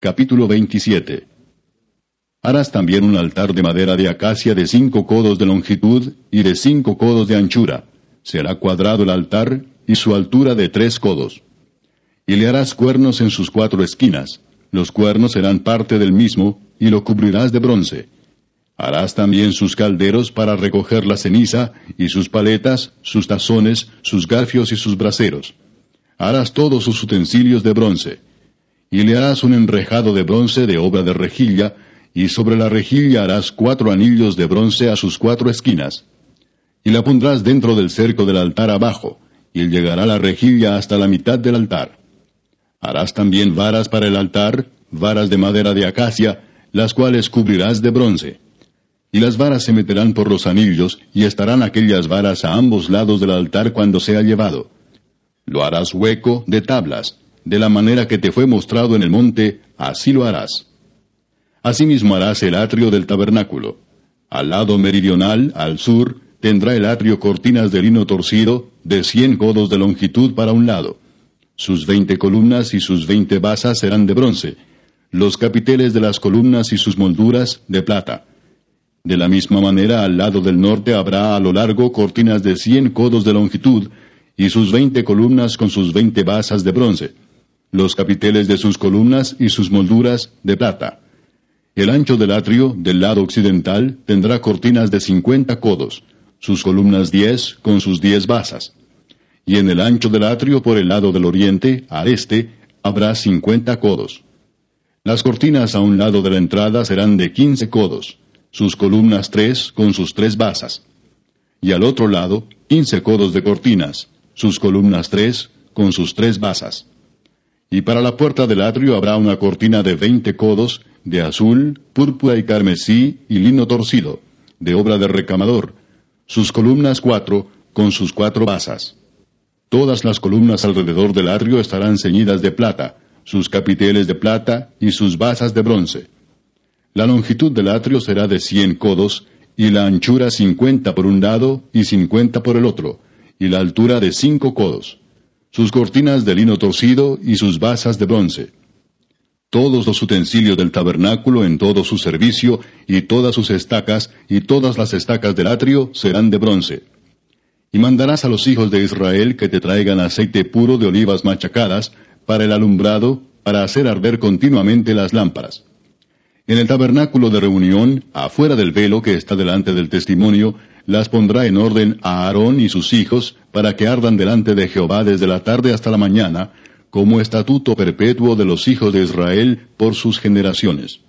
Capítulo 27 Harás también un altar de madera de acacia de cinco codos de longitud y de cinco codos de anchura. Será cuadrado el altar y su altura de tres codos. Y le harás cuernos en sus cuatro esquinas. Los cuernos serán parte del mismo y lo cubrirás de bronce. Harás también sus calderos para recoger la ceniza, y sus paletas, sus tazones, sus garfios y sus braseros. Harás todos sus utensilios de bronce. Y le harás un enrejado de bronce de obra de rejilla, y sobre la rejilla harás cuatro anillos de bronce a sus cuatro esquinas. Y la pondrás dentro del cerco del altar abajo, y llegará la rejilla hasta la mitad del altar. Harás también varas para el altar, varas de madera de acacia, las cuales cubrirás de bronce. Y las varas se meterán por los anillos, y estarán aquellas varas a ambos lados del altar cuando sea llevado. Lo harás hueco de tablas, de la manera que te fue mostrado en el monte, así lo harás. Asimismo harás el atrio del tabernáculo. Al lado meridional, al sur, tendrá el atrio cortinas de lino torcido, de cien codos de longitud para un lado. Sus veinte columnas y sus veinte basas serán de bronce, los capiteles de las columnas y sus molduras de plata de la misma manera, al lado del norte habrá a lo largo cortinas de cien codos de longitud, y sus veinte columnas con sus veinte basas de bronce, los capiteles de sus columnas y sus molduras de plata. El ancho del atrio, del lado occidental, tendrá cortinas de cincuenta codos, sus columnas diez con sus diez basas. Y en el ancho del atrio por el lado del oriente, al este, habrá cincuenta codos. Las cortinas a un lado de la entrada serán de quince codos, sus columnas tres con sus tres basas. Y al otro lado, quince codos de cortinas, sus columnas tres con sus tres basas. Y para la puerta del atrio habrá una cortina de veinte codos, de azul, púrpura y carmesí y lino torcido, de obra de recamador, sus columnas cuatro con sus cuatro basas. Todas las columnas alrededor del atrio estarán ceñidas de plata, sus capiteles de plata y sus basas de bronce. La longitud del atrio será de cien codos, y la anchura cincuenta por un lado y cincuenta por el otro, y la altura de cinco codos. Sus cortinas de lino torcido y sus basas de bronce. Todos los utensilios del tabernáculo en todo su servicio, y todas sus estacas, y todas las estacas del atrio serán de bronce. Y mandarás a los hijos de Israel que te traigan aceite puro de olivas machacadas, para el alumbrado, para hacer arder continuamente las lámparas. En el tabernáculo de reunión, afuera del velo que está delante del testimonio, las pondrá en orden a Aarón y sus hijos, para que ardan delante de Jehová desde la tarde hasta la mañana, como estatuto perpetuo de los hijos de Israel por sus generaciones.